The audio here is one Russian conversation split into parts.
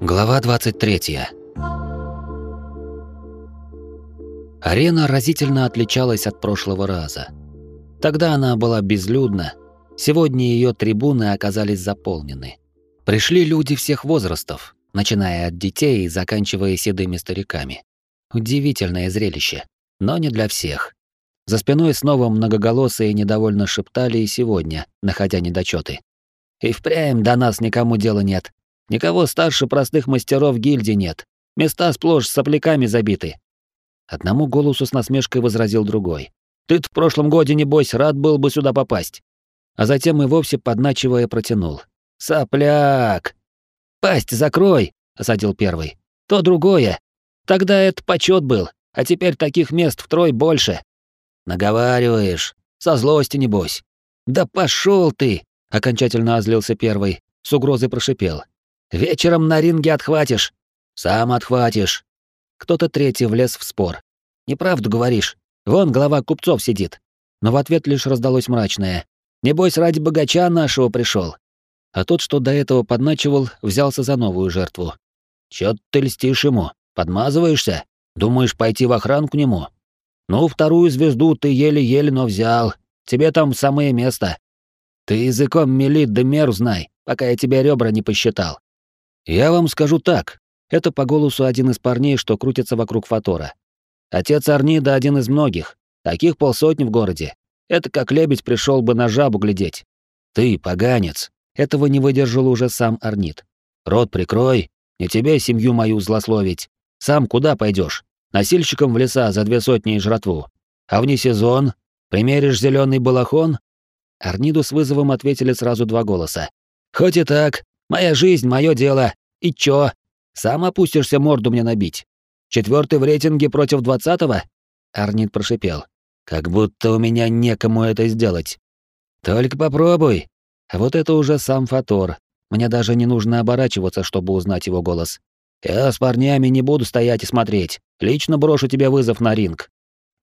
Глава 23. Арена разительно отличалась от прошлого раза. Тогда она была безлюдна, сегодня ее трибуны оказались заполнены. Пришли люди всех возрастов, начиная от детей и заканчивая седыми стариками. Удивительное зрелище, но не для всех. За спиной снова многоголосые недовольно шептали и сегодня, находя недочеты. «И впрямь до нас никому дела нет. Никого старше простых мастеров гильдии нет. Места сплошь сопляками забиты. Одному голосу с насмешкой возразил другой. ты в прошлом годе, небось, рад был бы сюда попасть. А затем и вовсе подначивая протянул. «Сопляк!» «Пасть закрой!» — осадил первый. «То другое. Тогда это почет был, а теперь таких мест втрое больше». «Наговариваешь. Со злости, небось». «Да пошел ты!» — окончательно озлился первый, с угрозой прошипел. Вечером на ринге отхватишь. Сам отхватишь. Кто-то третий влез в спор. Неправду говоришь. Вон глава купцов сидит. Но в ответ лишь раздалось мрачное. Небось, ради богача нашего пришел. А тот, что до этого подначивал, взялся за новую жертву. Чё ты льстишь ему? Подмазываешься? Думаешь пойти в охрану к нему? Ну, вторую звезду ты еле-еле, но взял. Тебе там самое место. Ты языком мели да меру знай, пока я тебе ребра не посчитал. Я вам скажу так. Это по голосу один из парней, что крутится вокруг Фатора. Отец Арнида один из многих. Таких полсотни в городе. Это как лебедь пришел бы на жабу глядеть. Ты, поганец. Этого не выдержал уже сам Арнид. Рот прикрой. Не тебе семью мою злословить. Сам куда пойдешь? Носильщиком в леса за две сотни и жратву. А вне сезон? Примеришь зеленый балахон? Арниду с вызовом ответили сразу два голоса. Хоть и так, Моя жизнь, мое дело. И чё? Сам опустишься морду мне набить. Четвертый в рейтинге против двадцатого? Арнит прошипел. Как будто у меня некому это сделать. Только попробуй. Вот это уже сам Фатор. Мне даже не нужно оборачиваться, чтобы узнать его голос. Я с парнями не буду стоять и смотреть. Лично брошу тебе вызов на ринг.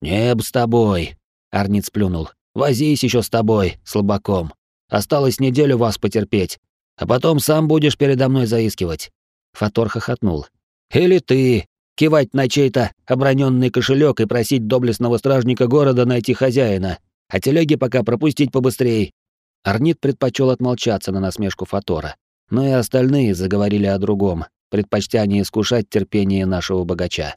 Неб с тобой. Арнит сплюнул. Возись еще с тобой, слабаком. Осталось неделю вас потерпеть, а потом сам будешь передо мной заискивать. Фатор хохотнул. Или ты кивать на чей-то оброненный кошелек и просить доблестного стражника города найти хозяина, а телеги пока пропустить побыстрее. Арнит предпочел отмолчаться на насмешку Фатора, но и остальные заговорили о другом, предпочтя не искушать терпение нашего богача.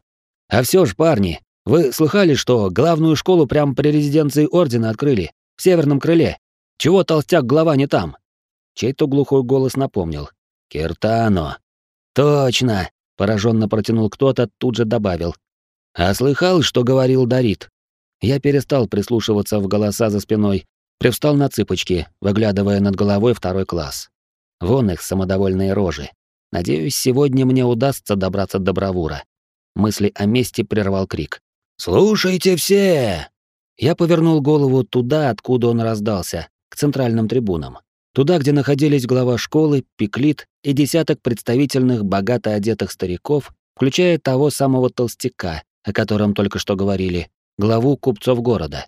А все ж, парни, вы слыхали, что главную школу прямо при резиденции ордена открыли, в северном крыле? Чего толстяк глава не там? Чей-то глухой голос напомнил. «Киртано!» «Точно!» — пораженно протянул кто-то, тут же добавил. «А слыхал, что говорил Дарит?» Я перестал прислушиваться в голоса за спиной, привстал на цыпочки, выглядывая над головой второй класс. Вон их самодовольные рожи. Надеюсь, сегодня мне удастся добраться до бравура. Мысли о мести прервал крик. «Слушайте все!» Я повернул голову туда, откуда он раздался, к центральным трибунам. Туда, где находились глава школы, пиклит и десяток представительных, богато одетых стариков, включая того самого толстяка, о котором только что говорили, главу купцов города.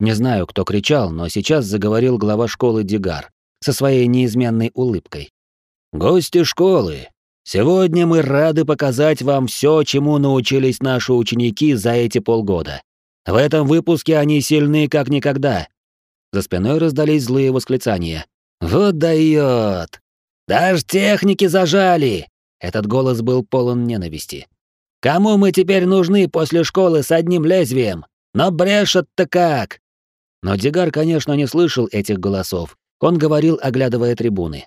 Не знаю, кто кричал, но сейчас заговорил глава школы Дигар со своей неизменной улыбкой. «Гости школы, сегодня мы рады показать вам все, чему научились наши ученики за эти полгода. В этом выпуске они сильны как никогда». За спиной раздались злые восклицания. «Вот даёт! Даже техники зажали!» Этот голос был полон ненависти. «Кому мы теперь нужны после школы с одним лезвием? Но брешет-то как!» Но Дигар, конечно, не слышал этих голосов. Он говорил, оглядывая трибуны.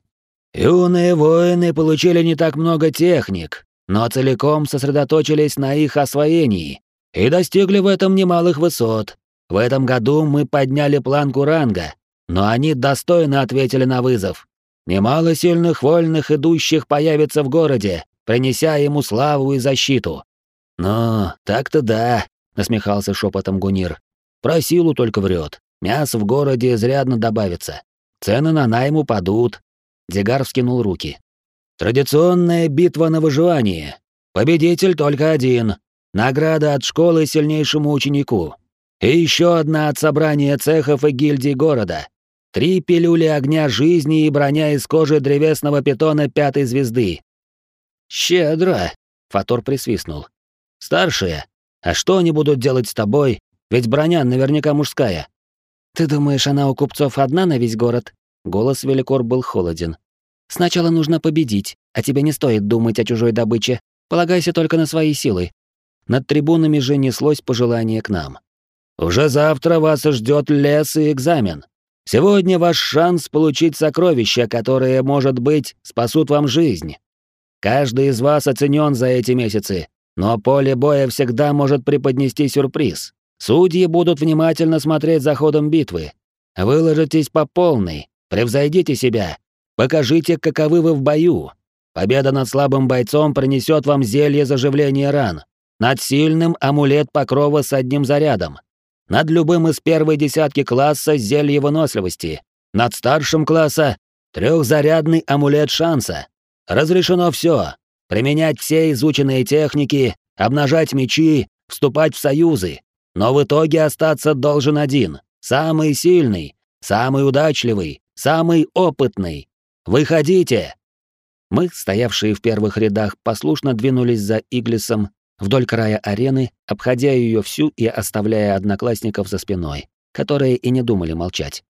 «Юные воины получили не так много техник, но целиком сосредоточились на их освоении и достигли в этом немалых высот. В этом году мы подняли планку ранга, но они достойно ответили на вызов. Немало сильных вольных идущих появится в городе, принеся ему славу и защиту. «Ну, так-то да», — насмехался шепотом Гунир. «Про силу только врет. Мясо в городе изрядно добавится. Цены на найм упадут». Дегар вскинул руки. «Традиционная битва на выживание. Победитель только один. Награда от школы сильнейшему ученику. И еще одна от собрания цехов и гильдий города. Три пилюли огня жизни и броня из кожи древесного питона пятой звезды. «Щедро!» — Фатор присвистнул. «Старшие, а что они будут делать с тобой? Ведь броня наверняка мужская». «Ты думаешь, она у купцов одна на весь город?» Голос Великор был холоден. «Сначала нужно победить, а тебе не стоит думать о чужой добыче. Полагайся только на свои силы». Над трибунами же неслось пожелание к нам. «Уже завтра вас ждет лес и экзамен. Сегодня ваш шанс получить сокровища, которые, может быть, спасут вам жизнь. Каждый из вас оценен за эти месяцы, но поле боя всегда может преподнести сюрприз. Судьи будут внимательно смотреть за ходом битвы. Выложитесь по полной, превзойдите себя, покажите, каковы вы в бою. Победа над слабым бойцом принесет вам зелье заживления ран, над сильным амулет покрова с одним зарядом, над любым из первой десятки класса зелье выносливости, над старшим класса трехзарядный амулет шанса. Разрешено все: применять все изученные техники, обнажать мечи, вступать в союзы, но в итоге остаться должен один, самый сильный, самый удачливый, самый опытный. Выходите!» Мы, стоявшие в первых рядах, послушно двинулись за Иглисом вдоль края арены, обходя ее всю и оставляя одноклассников за спиной, которые и не думали молчать.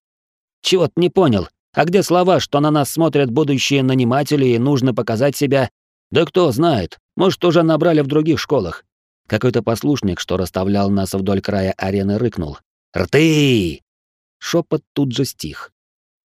«Чего-то не понял. А где слова, что на нас смотрят будущие наниматели и нужно показать себя? Да кто знает, может, уже набрали в других школах. Какой-то послушник, что расставлял нас вдоль края арены, рыкнул. «Рты!» Шепот тут же стих.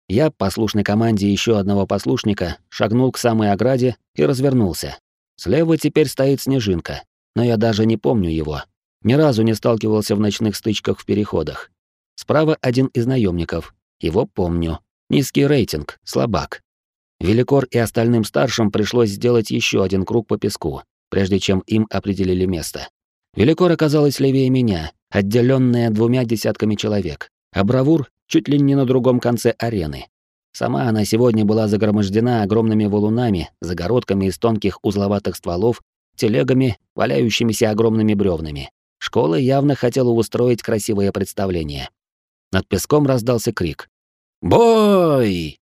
Я, послушной команде еще одного послушника, шагнул к самой ограде и развернулся. Слева теперь стоит снежинка, но я даже не помню его. Ни разу не сталкивался в ночных стычках в переходах. Справа один из наемников. Его помню. Низкий рейтинг, слабак. Великор и остальным старшим пришлось сделать еще один круг по песку, прежде чем им определили место. Великор оказалась левее меня, отделенная двумя десятками человек, а Бравур чуть ли не на другом конце арены. Сама она сегодня была загромождена огромными валунами, загородками из тонких узловатых стволов, телегами, валяющимися огромными бревнами. Школа явно хотела устроить красивое представление. Над песком раздался крик. «Бой!»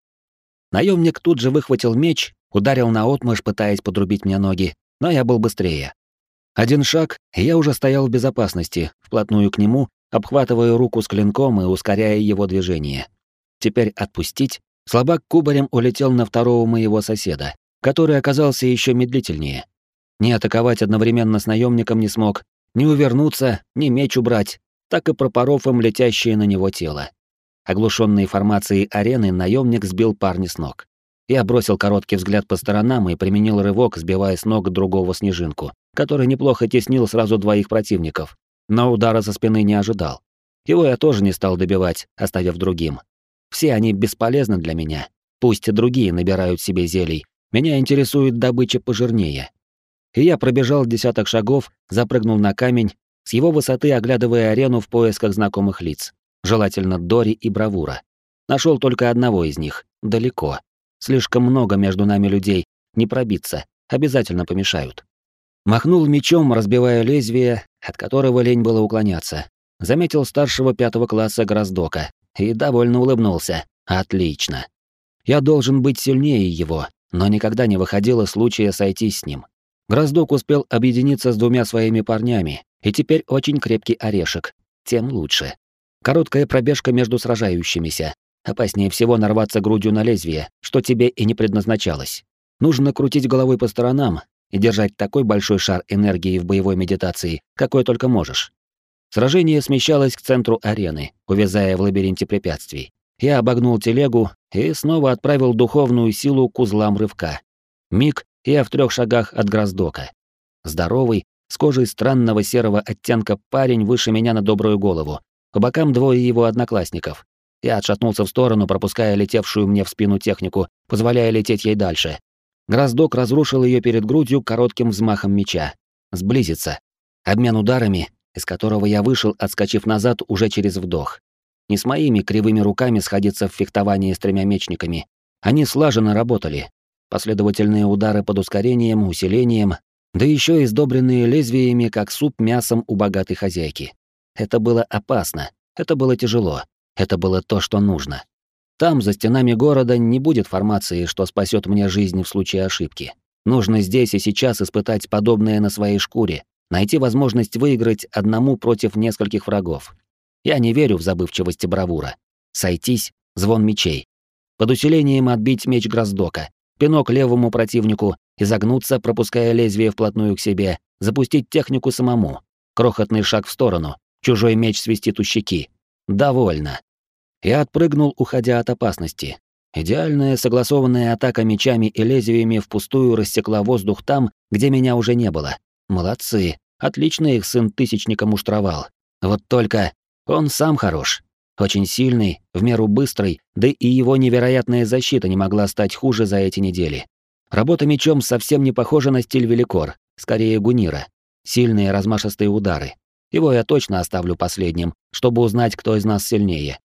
Наемник тут же выхватил меч, ударил наотмашь, пытаясь подрубить мне ноги, но я был быстрее. Один шаг, и я уже стоял в безопасности, вплотную к нему, обхватывая руку с клинком и ускоряя его движение. Теперь отпустить, слабак кубарем улетел на второго моего соседа, который оказался еще медлительнее. Не атаковать одновременно с наемником не смог, не увернуться, ни меч убрать, так и пропоров им летящее на него тело. Оглушенный формацией арены, наемник сбил парня с ног. Я бросил короткий взгляд по сторонам и применил рывок, сбивая с ног другого снежинку, который неплохо теснил сразу двоих противников, но удара со спины не ожидал. Его я тоже не стал добивать, оставив другим. Все они бесполезны для меня. Пусть другие набирают себе зелий. Меня интересует добыча пожирнее. И я пробежал десяток шагов, запрыгнул на камень, с его высоты оглядывая арену в поисках знакомых лиц желательно Дори и Бравура. Нашел только одного из них, далеко. Слишком много между нами людей, не пробиться, обязательно помешают. Махнул мечом, разбивая лезвие, от которого лень было уклоняться. Заметил старшего пятого класса Гроздока и довольно улыбнулся. Отлично. Я должен быть сильнее его, но никогда не выходило случая сойтись с ним. Гроздок успел объединиться с двумя своими парнями, и теперь очень крепкий орешек. Тем лучше. Короткая пробежка между сражающимися. Опаснее всего нарваться грудью на лезвие, что тебе и не предназначалось. Нужно крутить головой по сторонам и держать такой большой шар энергии в боевой медитации, какой только можешь. Сражение смещалось к центру арены, увязая в лабиринте препятствий. Я обогнул телегу и снова отправил духовную силу к узлам рывка. Миг, я в трех шагах от Гроздока. Здоровый, с кожей странного серого оттенка парень выше меня на добрую голову, по бокам двое его одноклассников. Я отшатнулся в сторону, пропуская летевшую мне в спину технику, позволяя лететь ей дальше. Гроздок разрушил ее перед грудью коротким взмахом меча. Сблизиться. Обмен ударами, из которого я вышел, отскочив назад уже через вдох. Не с моими кривыми руками сходиться в фехтовании с тремя мечниками. Они слаженно работали. Последовательные удары под ускорением, усилением, да еще и сдобренные лезвиями, как суп мясом у богатой хозяйки. Это было опасно, это было тяжело, это было то, что нужно. Там, за стенами города, не будет формации, что спасет мне жизнь в случае ошибки. Нужно здесь и сейчас испытать подобное на своей шкуре, найти возможность выиграть одному против нескольких врагов. Я не верю в забывчивость бравура. Сойтись, звон мечей. Под усилением отбить меч Гроздока, пинок левому противнику, изогнуться, пропуская лезвие вплотную к себе, запустить технику самому. Крохотный шаг в сторону, чужой меч свистит у щеки. Довольно. Я отпрыгнул, уходя от опасности. Идеальная согласованная атака мечами и лезвиями впустую рассекла воздух там, где меня уже не было. Молодцы. Отлично их сын Тысячника муштровал. Вот только он сам хорош. Очень сильный, в меру быстрый, да и его невероятная защита не могла стать хуже за эти недели. Работа мечом совсем не похожа на стиль Великор, скорее Гунира. Сильные размашистые удары. Его я точно оставлю последним, чтобы узнать, кто из нас сильнее.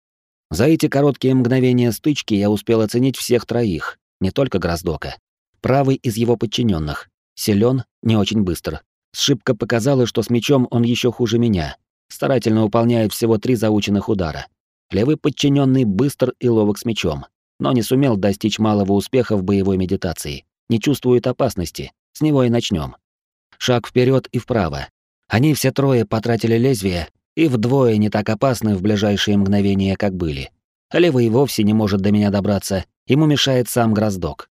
За эти короткие мгновения стычки я успел оценить всех троих, не только Гроздока. Правый из его подчиненных. Силен, не очень быстр. Сшибка показала, что с мечом он еще хуже меня. Старательно выполняет всего три заученных удара. Левый подчиненный быстр и ловок с мечом, но не сумел достичь малого успеха в боевой медитации. Не чувствует опасности. С него и начнем. Шаг вперед и вправо. Они все трое потратили лезвие и вдвое не так опасны в ближайшие мгновения, как были. Левый вовсе не может до меня добраться, ему мешает сам Гроздок.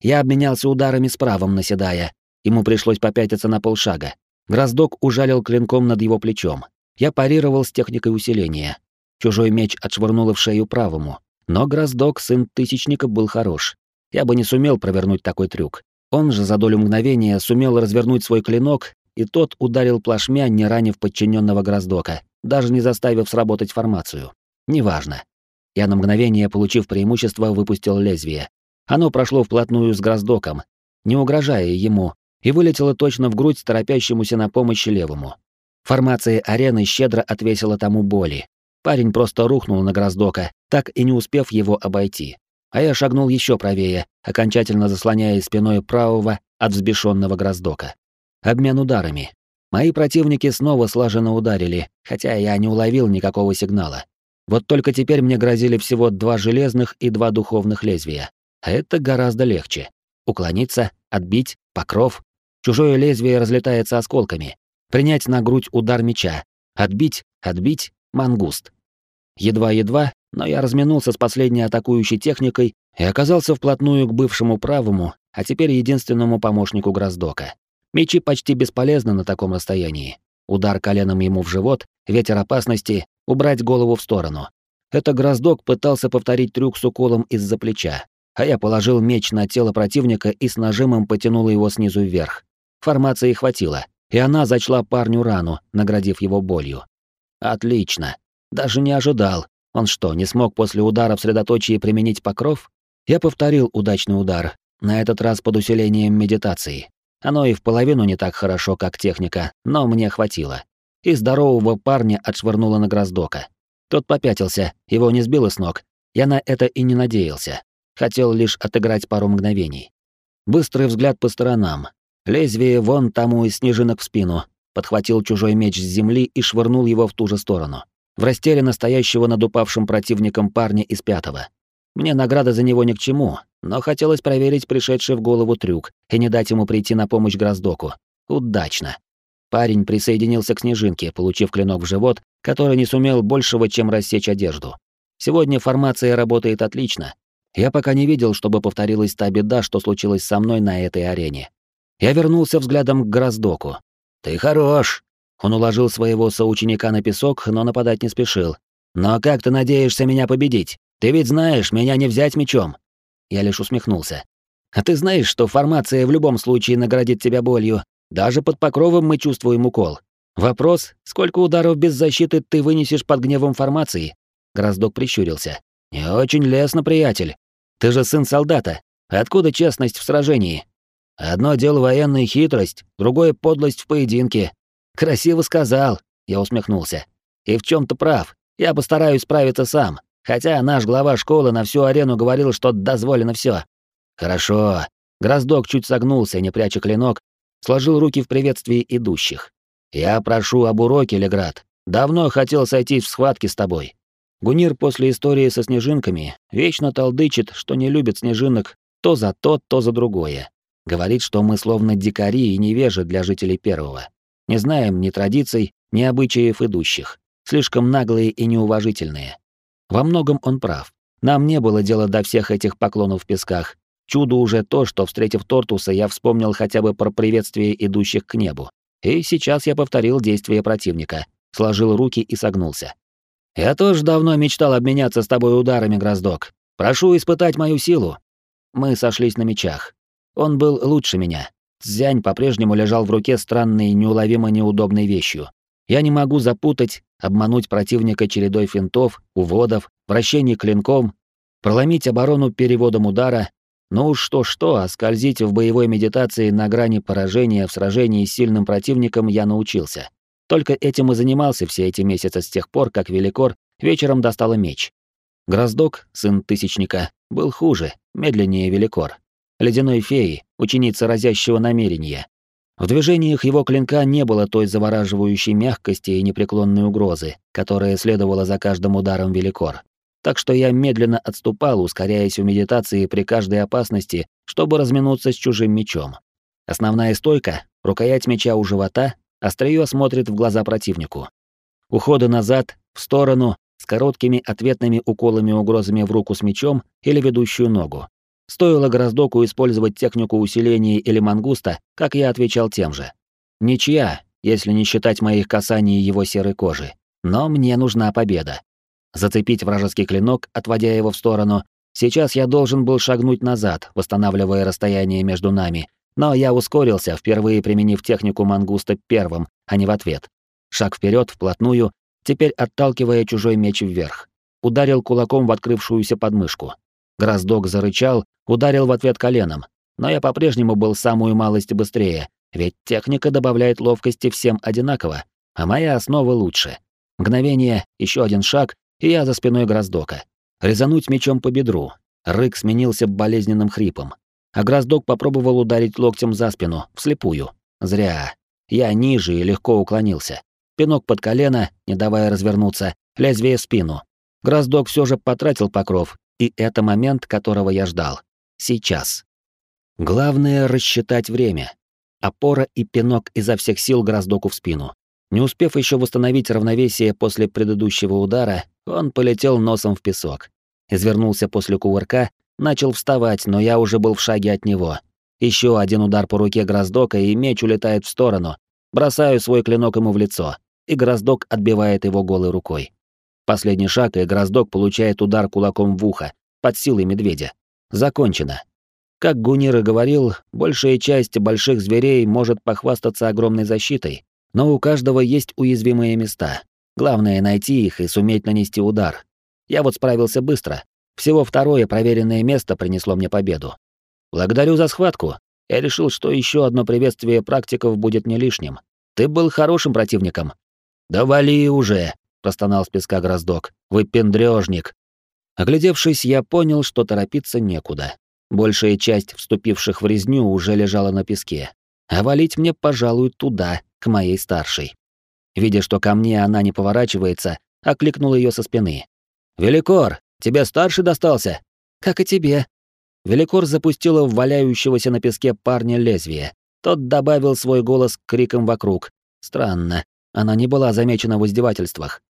Я обменялся ударами с правым, наседая. Ему пришлось попятиться на полшага. Гроздок ужалил клинком над его плечом. Я парировал с техникой усиления. Чужой меч отшвырнуло в шею правому. Но Гроздок, сын Тысячника, был хорош. Я бы не сумел провернуть такой трюк. Он же за долю мгновения сумел развернуть свой клинок, и тот ударил плашмя, не ранив подчиненного Гроздока, даже не заставив сработать формацию. Неважно. Я на мгновение, получив преимущество, выпустил лезвие. Оно прошло вплотную с Гроздоком, не угрожая ему, и вылетело точно в грудь торопящемуся на помощь левому. Формация арены щедро отвесила тому боли, Парень просто рухнул на Гроздока, так и не успев его обойти. А я шагнул еще правее, окончательно заслоняя спиной правого от взбешенного Гроздока. Обмен ударами. Мои противники снова слаженно ударили, хотя я не уловил никакого сигнала. Вот только теперь мне грозили всего два железных и два духовных лезвия. А это гораздо легче. Уклониться, отбить, покров. Чужое лезвие разлетается осколками. Принять на грудь удар меча. Отбить, отбить, мангуст. Едва-едва, но я разминулся с последней атакующей техникой и оказался вплотную к бывшему правому, а теперь единственному помощнику Гроздока. Мечи почти бесполезны на таком расстоянии. Удар коленом ему в живот, ветер опасности, убрать голову в сторону. Это Гроздок пытался повторить трюк с уколом из-за плеча, а я положил меч на тело противника и с нажимом потянул его снизу вверх. Формации хватило, и она зачла парню рану, наградив его болью. Отлично. Даже не ожидал. Он что, не смог после удара в средоточии применить покров? Я повторил удачный удар, на этот раз под усилением медитации. Оно и в половину не так хорошо, как техника, но мне хватило. И здорового парня отшвырнуло на Гроздока. Тот попятился, его не сбило с ног. Я на это и не надеялся. Хотел лишь отыграть пару мгновений. Быстрый взгляд по сторонам. Лезвие вон тому из снежинок в спину. Подхватил чужой меч с земли и швырнул его в ту же сторону в растерянно стоящего над упавшим противником парня из пятого. Мне награда за него ни к чему, но хотелось проверить пришедший в голову трюк и не дать ему прийти на помощь Гроздоку. Удачно. Парень присоединился к снежинке, получив клинок в живот, который не сумел большего, чем рассечь одежду. Сегодня формация работает отлично. Я пока не видел, чтобы повторилась та беда, что случилось со мной на этой арене. Я вернулся взглядом к Гроздоку. «Ты хорош!» Он уложил своего соученика на песок, но нападать не спешил. «Но как ты надеешься меня победить? Ты ведь знаешь, меня не взять мечом!» Я лишь усмехнулся. «А ты знаешь, что формация в любом случае наградит тебя болью? Даже под покровом мы чувствуем укол. Вопрос, сколько ударов без защиты ты вынесешь под гневом формации?» Гроздок прищурился. «Не очень лестно, приятель. Ты же сын солдата. Откуда честность в сражении? Одно дело военная хитрость, другое — подлость в поединке. Красиво сказал, я усмехнулся. И в чем то прав. Я постараюсь справиться сам, хотя наш глава школы на всю арену говорил, что дозволено все. Хорошо. Гроздок чуть согнулся, не пряча клинок, сложил руки в приветствии идущих. Я прошу об уроке, Леград. Давно хотел сойтись в схватке с тобой. Гунир после истории со снежинками вечно толдычит, что не любит снежинок то за то, то за другое. Говорит, что мы словно дикари и невежи для жителей первого. Не знаем ни традиций, ни обычаев идущих. Слишком наглые и неуважительные. Во многом он прав. Нам не было дела до всех этих поклонов в песках. Чудо уже то, что, встретив Тортуса, я вспомнил хотя бы про приветствие идущих к небу. И сейчас я повторил действия противника, сложил руки и согнулся. «Я тоже давно мечтал обменяться с тобой ударами, Гроздок. Прошу испытать мою силу». Мы сошлись на мечах. Он был лучше меня. Цзянь по-прежнему лежал в руке странной, неуловимо неудобной вещью. Я не могу запутать, обмануть противника чередой финтов, уводов, вращений клинком, проломить оборону переводом удара, ну что-что, а скользить в боевой медитации на грани поражения в сражении с сильным противником я научился. Только этим и занимался все эти месяцы с тех пор, как Великор вечером достала меч. Гроздок, сын Тысячника, был хуже, медленнее Великор. Ледяной феи, ученица разящего намерения. В движениях его клинка не было той завораживающей мягкости и непреклонной угрозы, которая следовала за каждым ударом Великор так что я медленно отступал, ускоряясь в медитации при каждой опасности, чтобы разминуться с чужим мечом. Основная стойка, рукоять меча у живота, острие смотрит в глаза противнику. Уходы назад, в сторону, с короткими ответными уколами-угрозами в руку с мечом или ведущую ногу. Стоило Гроздоку использовать технику усиления или мангуста, как я отвечал тем же. Ничья, если не считать моих касаний его серой кожи. Но мне нужна победа зацепить вражеский клинок, отводя его в сторону. Сейчас я должен был шагнуть назад, восстанавливая расстояние между нами, но я ускорился, впервые применив технику мангуста первым, а не в ответ. Шаг вперед, вплотную, теперь отталкивая чужой меч вверх. Ударил кулаком в открывшуюся подмышку. Гроздок зарычал, ударил в ответ коленом, но я по-прежнему был самую малость быстрее, ведь техника добавляет ловкости всем одинаково, а моя основа лучше. Мгновение, еще один шаг, и я за спиной Гроздока. Резануть мечом по бедру. Рык сменился болезненным хрипом. А Гроздок попробовал ударить локтем за спину, вслепую. Зря. Я ниже и легко уклонился. Пинок под колено, не давая развернуться, лезвие в спину. Гроздок все же потратил покров, и это момент, которого я ждал. Сейчас. Главное — рассчитать время. Опора и пинок изо всех сил Гроздоку в спину. Не успев еще восстановить равновесие после предыдущего удара, он полетел носом в песок. Извернулся после кувырка, начал вставать, но я уже был в шаге от него. Еще один удар по руке Гроздока, и меч улетает в сторону. Бросаю свой клинок ему в лицо, и Гроздок отбивает его голой рукой. Последний шаг, и Гроздок получает удар кулаком в ухо, под силой медведя. Закончено. Как Гунир и говорил, большая часть больших зверей может похвастаться огромной защитой, но у каждого есть уязвимые места. Главное — найти их и суметь нанести удар. Я вот справился быстро. Всего второе проверенное место принесло мне победу. Благодарю за схватку. Я решил, что еще одно приветствие практиков будет не лишним. Ты был хорошим противником. Да вали уже, простонал с песка Гроздок. Вы пендрёжник. Оглядевшись, я понял, что торопиться некуда. Большая часть вступивших в резню уже лежала на песке. А валить мне, пожалуй, туда, к моей старшей. Видя, что ко мне она не поворачивается, окликнул ее со спины. «Великор, тебе старший достался?» «Как и тебе». Великор запустила в валяющегося на песке парня лезвие. Тот добавил свой голос к крикам вокруг. Странно, она не была замечена в издевательствах.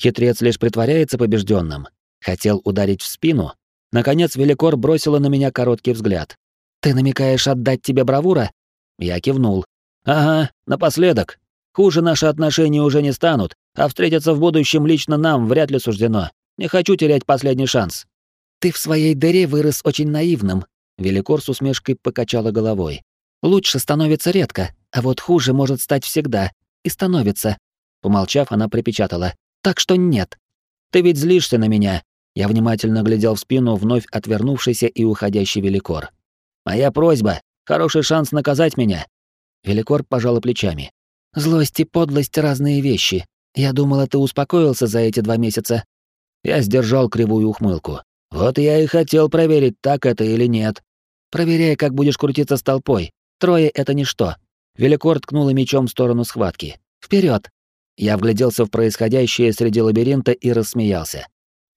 Хитрец лишь притворяется побежденным. Хотел ударить в спину. Наконец Великор бросила на меня короткий взгляд. «Ты намекаешь отдать тебе бравура?» Я кивнул. «Ага, напоследок. Хуже наши отношения уже не станут, а встретиться в будущем лично нам вряд ли суждено. Не хочу терять последний шанс». «Ты в своей дыре вырос очень наивным», — Великор с усмешкой покачала головой. «Лучше становится редко, а вот хуже может стать всегда. И становится». Помолчав, она припечатала. «Так что нет. Ты ведь злишься на меня». Я внимательно глядел в спину вновь отвернувшийся и уходящий Великор. «Моя просьба. Хороший шанс наказать меня». Великор пожала плечами. Злость и подлость — разные вещи. Я думала, ты успокоился за эти два месяца. Я сдержал кривую ухмылку. Вот я и хотел проверить, так это или нет. Проверяй, как будешь крутиться с толпой. Трое — это ничто. Великор ткнула мечом в сторону схватки. Вперед! Я вгляделся в происходящее среди лабиринта и рассмеялся.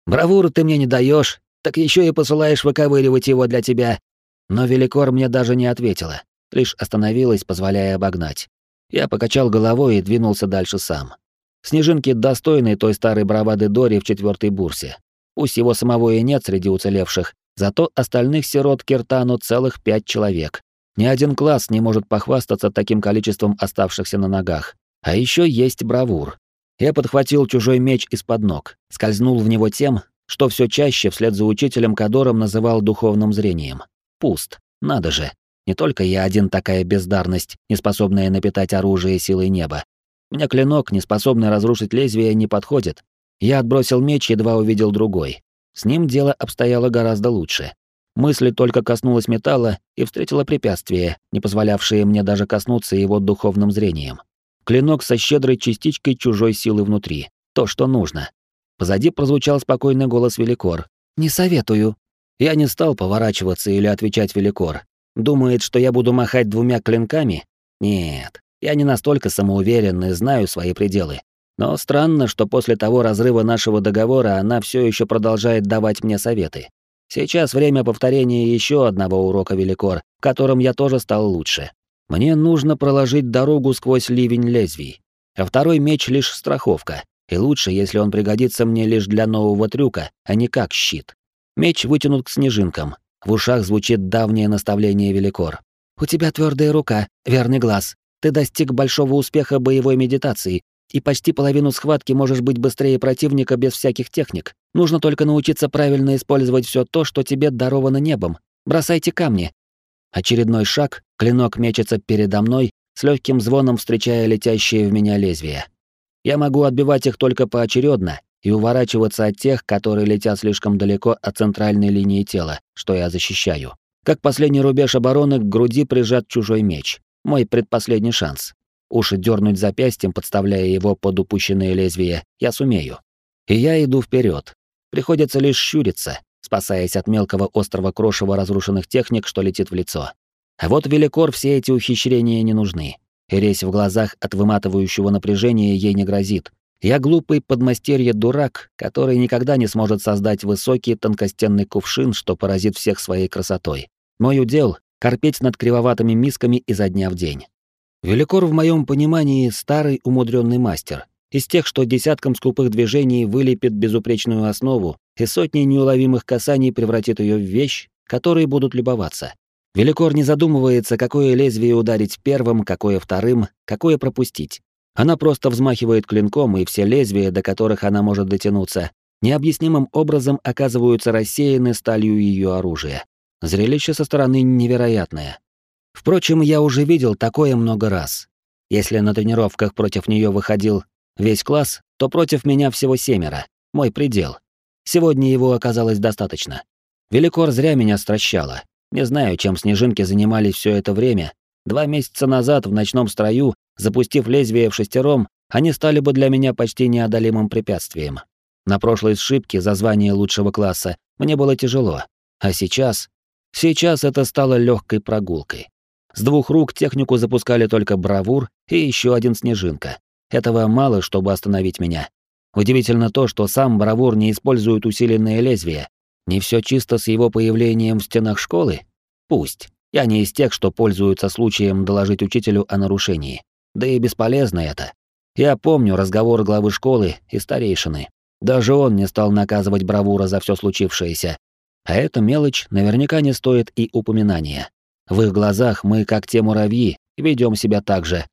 «Бравуру ты мне не даешь, так еще и посылаешь выковыривать его для тебя». но Великор мне даже не ответила, лишь остановилась, позволяя обогнать. Я покачал головой и двинулся дальше сам. Снежинки достойны той старой бравады Дори в четвертой бурсе. Пусть его самого и нет среди уцелевших, зато остальных сирот Киртану целых пять человек. Ни один класс не может похвастаться таким количеством оставшихся на ногах. А еще есть бравур. Я подхватил чужой меч из-под ног, скользнул в него тем, что все чаще вслед за учителем Кадором называл духовным зрением. Пуст. Надо же. Не только я один такая бездарность, не способная напитать оружие силой неба. Мне клинок, не способный разрушить лезвие, не подходит. Я отбросил меч, едва увидел другой. С ним дело обстояло гораздо лучше. Мысль только коснулась металла и встретила препятствие, не позволявшее мне даже коснуться его духовным зрением. Клинок со щедрой частичкой чужой силы внутри. То, что нужно. Позади прозвучал спокойный голос Великор. «Не советую». Я не стал поворачиваться или отвечать Великор. Думает, что я буду махать двумя клинками? Нет, я не настолько самоуверен и знаю свои пределы. Но странно, что после того разрыва нашего договора она все еще продолжает давать мне советы. Сейчас время повторения еще одного урока Великор, в котором я тоже стал лучше. Мне нужно проложить дорогу сквозь ливень лезвий. А второй меч лишь страховка, и лучше, если он пригодится мне лишь для нового трюка, а не как щит. Меч вытянут к снежинкам. В ушах звучит давнее наставление Великор. «У тебя твердая рука, верный глаз. Ты достиг большого успеха боевой медитации, и почти половину схватки можешь быть быстрее противника без всяких техник. Нужно только научиться правильно использовать все то, что тебе даровано небом. Бросайте камни. Очередной шаг, клинок мечется передо мной, с легким звоном встречая летящие в меня лезвия. Я могу отбивать их только поочередно и уворачиваться от тех, которые летят слишком далеко от центральной линии тела, что я защищаю. Как последний рубеж обороны к груди прижат чужой меч. Мой предпоследний шанс. Уши дернуть запястьем, подставляя его под упущенное лезвие, я сумею. И я иду вперед. Приходится лишь щуриться, спасаясь от мелкого острого крошева разрушенных техник, что летит в лицо. А вот Великор все эти ухищрения не нужны. И резь в глазах от выматывающего напряжения ей не грозит. Я глупый подмастерье-дурак, который никогда не сможет создать высокий тонкостенный кувшин, что поразит всех своей красотой. Мой удел корпеть над кривоватыми мисками изо дня в день. Великор в моем понимании старый умудренный мастер, из тех, что десятком скупых движений вылепит безупречную основу и сотни неуловимых касаний превратит ее в вещь, которой будут любоваться. Великор не задумывается, какое лезвие ударить первым, какое вторым, какое пропустить. Она просто взмахивает клинком, и все лезвия, до которых она может дотянуться, необъяснимым образом оказываются рассеяны сталью ее оружия. Зрелище со стороны невероятное. Впрочем, я уже видел такое много раз. Если на тренировках против нее выходил весь класс, то против меня всего семеро. Мой предел. Сегодня его оказалось достаточно. Великор зря меня стращала. Не знаю, чем снежинки занимались все это время. Два месяца назад в ночном строю, запустив лезвие в шестером, они стали бы для меня почти неодолимым препятствием. На прошлой сшибке за звание лучшего класса мне было тяжело. А сейчас Сейчас это стало легкой прогулкой. С двух рук технику запускали только бравур и еще один снежинка. Этого мало, чтобы остановить меня. Удивительно то, что сам бравур не использует усиленное лезвие. Не все чисто с его появлением в стенах школы? Пусть. Я не из тех, что пользуются случаем доложить учителю о нарушении. Да и бесполезно это. Я помню разговор главы школы и старейшины. Даже он не стал наказывать бравура за все случившееся, а эта мелочь наверняка не стоит и упоминания. В их глазах мы, как те муравьи, ведем себя так же.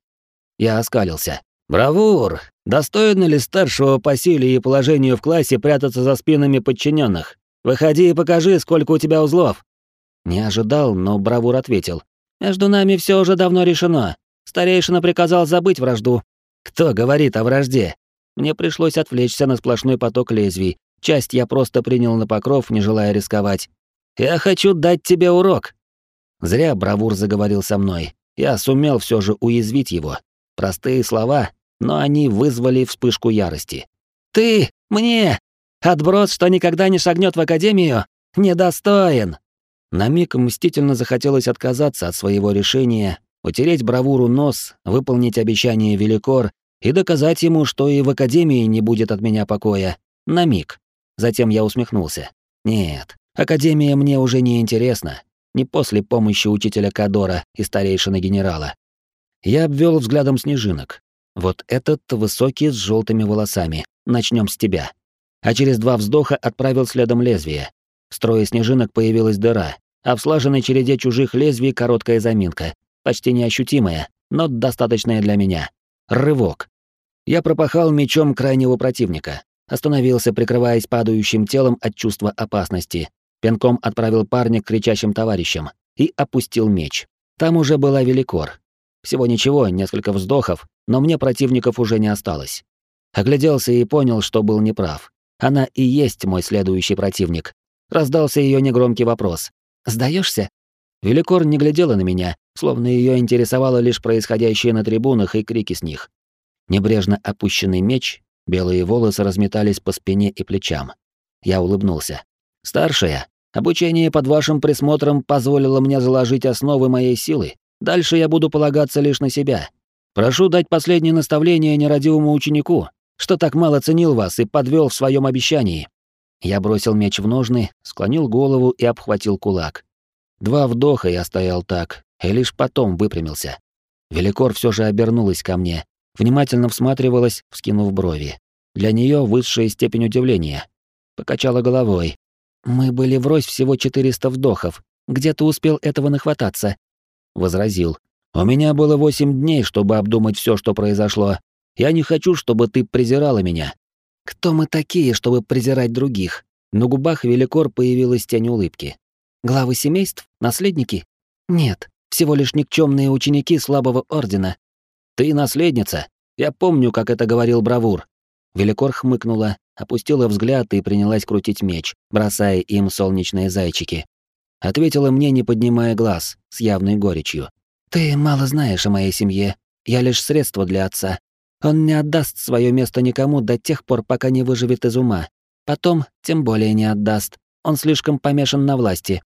Я оскалился. «Бравур! Достойно ли старшего по силе и положению в классе прятаться за спинами подчиненных? Выходи и покажи, сколько у тебя узлов!» Не ожидал, но Бравур ответил. «Между нами все уже давно решено. Старейшина приказал забыть вражду». «Кто говорит о вражде?» Мне пришлось отвлечься на сплошной поток лезвий, Часть я просто принял на покров, не желая рисковать. «Я хочу дать тебе урок». Зря Бравур заговорил со мной. Я сумел все же уязвить его. Простые слова, но они вызвали вспышку ярости. «Ты мне! Отброс, что никогда не шагнет в Академию, недостоин!» На миг мстительно захотелось отказаться от своего решения, утереть Бравуру нос, выполнить обещание Великор и доказать ему, что и в Академии не будет от меня покоя. На миг. Затем я усмехнулся. Нет, Академия мне уже не интересна. не после помощи учителя Кадора и старейшины генерала. Я обвел взглядом снежинок. Вот этот высокий с желтыми волосами. Начнем с тебя. А через два вздоха отправил следом лезвие. В строе снежинок появилась дыра, а в слаженной череде чужих лезвий короткая заминка, почти неощутимая, но достаточная для меня. Рывок. Я пропахал мечом крайнего противника, остановился, прикрываясь падающим телом от чувства опасности, пинком отправил парня к кричащим товарищам и опустил меч. Там уже была Великор. Всего ничего, несколько вздохов, но мне противников уже не осталось. Огляделся и понял, что был неправ. Она и есть мой следующий противник. Раздался ее негромкий вопрос. Сдаешься? Великор не глядела на меня, словно ее интересовало лишь происходящее на трибунах и крики с них. Небрежно опущенный меч, белые волосы разметались по спине и плечам. Я улыбнулся. «Старшая, обучение под вашим присмотром позволило мне заложить основы моей силы. Дальше я буду полагаться лишь на себя. Прошу дать последнее наставление нерадивому ученику, что так мало ценил вас и подвел в своем обещании». Я бросил меч в ножны, склонил голову и обхватил кулак. Два вдоха я стоял так, и лишь потом выпрямился. Великор все же обернулась ко мне, внимательно всматривалась, вскинув брови. Для нее высшая степень удивления. Покачала головой. «Мы были врозь всего 400 вдохов. Где ты успел этого нахвататься?» Возразил. «У меня было восемь дней, чтобы обдумать все, что произошло. Я не хочу, чтобы ты презирала меня». «Кто мы такие, чтобы презирать других?» На губах Великор появилась тень улыбки. «Главы семейств? Наследники? Нет, всего лишь никчемные ученики слабого ордена. Ты наследница. Я помню, как это говорил Бравур. Великор хмыкнула, опустила взгляд и принялась крутить меч, бросая им солнечные зайчики. Ответила мне, не поднимая глаз, с явной горечью. «Ты мало знаешь о моей семье. Я лишь средство для отца. Он не отдаст свое место никому до тех пор, пока не выживет из ума. Потом тем более не отдаст. Он слишком помешан на власти».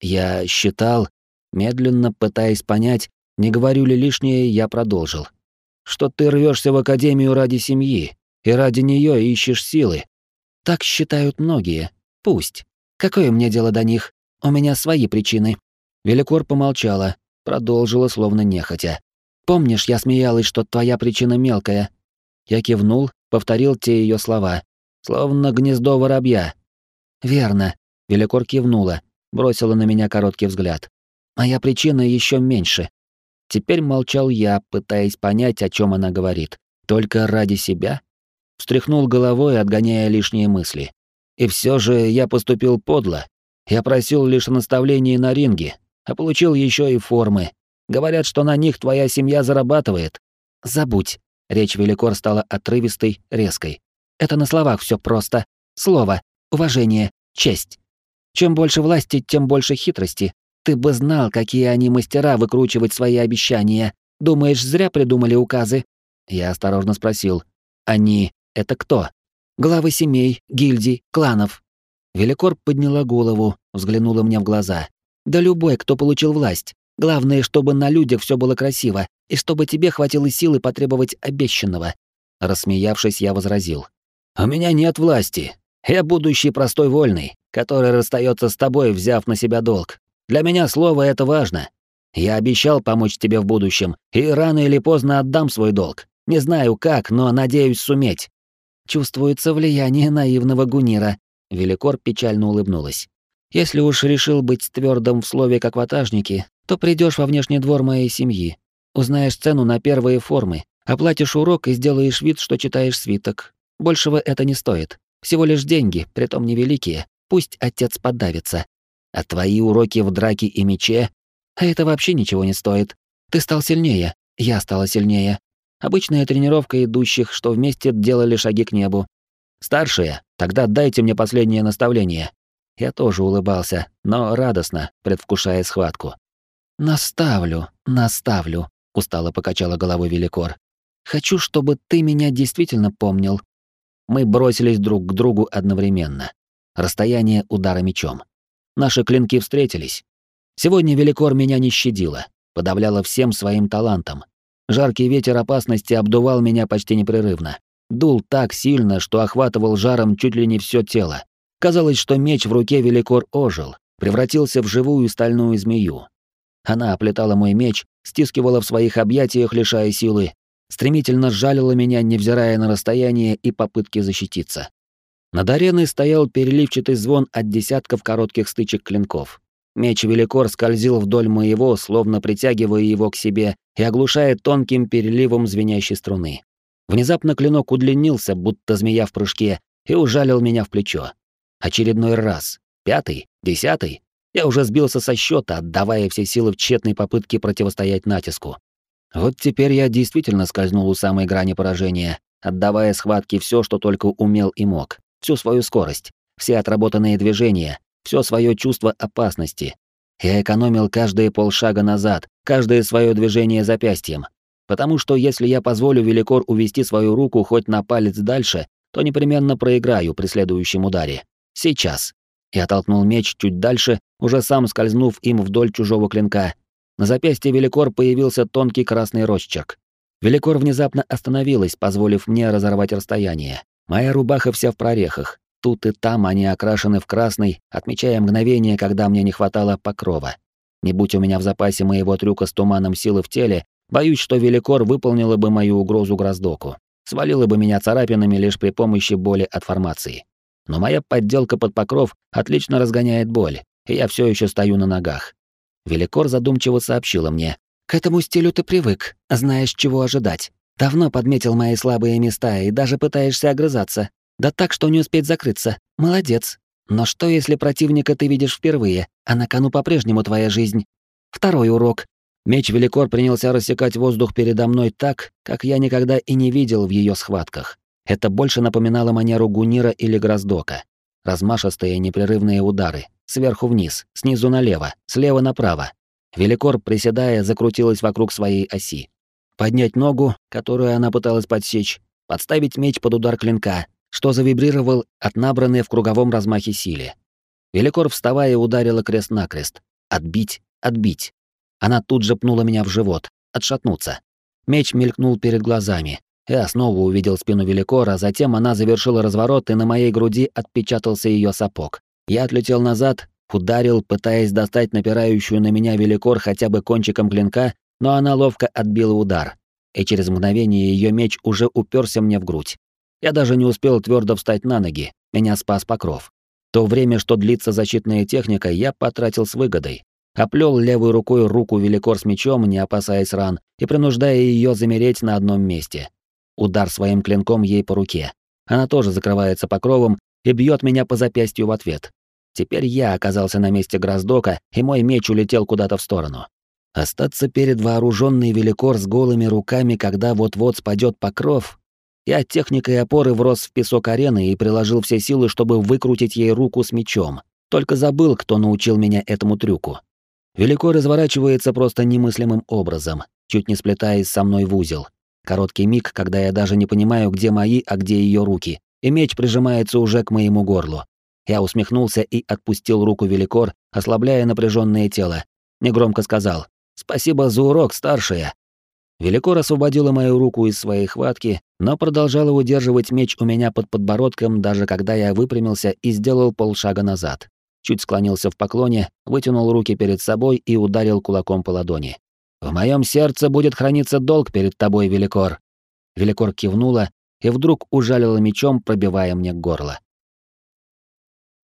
Я считал, медленно пытаясь понять, не говорю ли лишнее, я продолжил. Что ты рвешься в академию ради семьи, и ради нее ищешь силы. Так считают многие. Пусть. Какое мне дело до них? У меня свои причины. Великор помолчала, продолжила словно нехотя. Помнишь, я смеялась, что твоя причина мелкая? Я кивнул, повторил те ее слова, словно гнездо воробья. Верно. Великор кивнула, бросила на меня короткий взгляд. Моя причина еще меньше. Теперь молчал я, пытаясь понять, о чем она говорит. Только ради себя? встряхнул головой, отгоняя лишние мысли. И все же я поступил подло. Я просил лишь наставлений на ринге, а получил еще и формы. Говорят, что на них твоя семья зарабатывает. Забудь. Речь Великор стала отрывистой, резкой. Это на словах все просто. Слово, уважение, честь. Чем больше власти, тем больше хитрости. Ты бы знал, какие они мастера выкручивать свои обещания. Думаешь, зря придумали указы? Я осторожно спросил. Они это кто? Главы семей, гильдий, кланов. Великор подняла голову, взглянула мне в глаза. Да любой, кто получил власть. Главное, чтобы на людях все было красиво, и чтобы тебе хватило силы потребовать обещанного. Рассмеявшись, я возразил. «У меня нет власти. Я будущий простой вольный, который расстается с тобой, взяв на себя долг. Для меня слово это важно. Я обещал помочь тебе в будущем, и рано или поздно отдам свой долг. Не знаю как, но надеюсь суметь. Чувствуется влияние наивного гунира. Великор печально улыбнулась. Если уж решил быть твердым в слове как ватажники, то придешь во внешний двор моей семьи, узнаешь цену на первые формы, оплатишь урок и сделаешь вид, что читаешь свиток. Большего это не стоит. Всего лишь деньги, притом невеликие. Пусть отец подавится. А твои уроки в драке и мече? А это вообще ничего не стоит. Ты стал сильнее, я стала сильнее. Обычная тренировка идущих, что вместе делали шаги к небу. Старшие, тогда дайте мне последнее наставление. Я тоже улыбался, но радостно, предвкушая схватку. Наставлю, наставлю, устало покачала головой Великор. Хочу, чтобы ты меня действительно помнил. Мы бросились друг к другу одновременно. Расстояние удара мечом. Наши клинки встретились. Сегодня Великор меня не щадила, подавляла всем своим талантом, Жаркий ветер опасности обдувал меня почти непрерывно. Дул так сильно, что охватывал жаром чуть ли не все тело. Казалось, что меч в руке Великор ожил, превратился в живую стальную змею. Она оплетала мой меч, стискивала в своих объятиях, лишая силы, стремительно сжалила меня, невзирая на расстояние и попытки защититься. Над ареной стоял переливчатый звон от десятков коротких стычек клинков. Меч Великор скользил вдоль моего, словно притягивая его к себе и оглушая тонким переливом звенящей струны. Внезапно клинок удлинился, будто змея в прыжке, и ужалил меня в плечо. Очередной раз. Пятый? Десятый? Я уже сбился со счета, отдавая все силы в тщетной попытке противостоять натиску. Вот теперь я действительно скользнул у самой грани поражения, отдавая схватке все, что только умел и мог, всю свою скорость, все отработанные движения, все свое чувство опасности. Я экономил каждые полшага назад, каждое свое движение запястьем, потому что если я позволю Великор увести свою руку хоть на палец дальше, то непременно проиграю при следующем ударе. Сейчас. Я толкнул меч чуть дальше, уже сам скользнув им вдоль чужого клинка. На запястье Великор появился тонкий красный росчерк. Великор внезапно остановилась, позволив мне разорвать расстояние. Моя рубаха вся в прорехах. Тут и там они окрашены в красный, отмечая мгновение, когда мне не хватало покрова. Не будь у меня в запасе моего трюка с туманом силы в теле, Боюсь, что Великор выполнила бы мою угрозу Гроздоку, свалила бы меня царапинами лишь при помощи боли от формации. Но моя подделка под покров отлично разгоняет боль, и я все еще стою на ногах. Великор задумчиво сообщила мне. «К этому стилю ты привык, знаешь, чего ожидать. Давно подметил мои слабые места и даже пытаешься огрызаться. Да так, что не успеть закрыться. Молодец. Но что, если противника ты видишь впервые, а на кону по-прежнему твоя жизнь? Второй урок. Меч Великор принялся рассекать воздух передо мной так, как я никогда и не видел в ее схватках. Это больше напоминало манеру Гунира или Гроздока. Размашистые непрерывные удары, сверху вниз, снизу налево, слева направо. Великор, приседая, закрутилась вокруг своей оси. Поднять ногу, которую она пыталась подсечь, подставить меч под удар клинка, что завибрировал от набранной в круговом размахе силе. Великор, вставая, ударила крест-накрест. Отбить, отбить. Она тут же пнула меня в живот, отшатнуться. Меч мелькнул перед глазами. Я снова увидел спину Великора, затем она завершила разворот, и на моей груди отпечатался ее сапог. Я отлетел назад, ударил, пытаясь достать напирающую на меня Великор хотя бы кончиком клинка, но она ловко отбила удар, и через мгновение ее меч уже уперся мне в грудь. Я даже не успел твердо встать на ноги, меня спас покров. То время, что длится защитная техника, я потратил с выгодой оплел левой рукой руку Великор с мечом, не опасаясь ран, и принуждая ее замереть на одном месте. Удар своим клинком ей по руке. Она тоже закрывается покровом и бьет меня по запястью в ответ. Теперь я оказался на месте Гроздока, и мой меч улетел куда-то в сторону. Остаться перед вооруженный Великор с голыми руками, когда вот-вот спадет покров. Я техникой опоры врос в песок арены и приложил все силы, чтобы выкрутить ей руку с мечом. Только забыл, кто научил меня этому трюку. Велико разворачивается просто немыслимым образом, чуть не сплетаясь со мной в узел. Короткий миг, когда я даже не понимаю, где мои, а где ее руки, и меч прижимается уже к моему горлу. Я усмехнулся и отпустил руку Великор, ослабляя напряженное тело. Негромко сказал «Спасибо за урок, старшая». Великор освободила мою руку из своей хватки, но продолжала удерживать меч у меня под подбородком, даже когда я выпрямился и сделал полшага назад чуть склонился в поклоне, вытянул руки перед собой и ударил кулаком по ладони. «В моем сердце будет храниться долг перед тобой, Великор!» Великор кивнула и вдруг ужалила мечом, пробивая мне горло.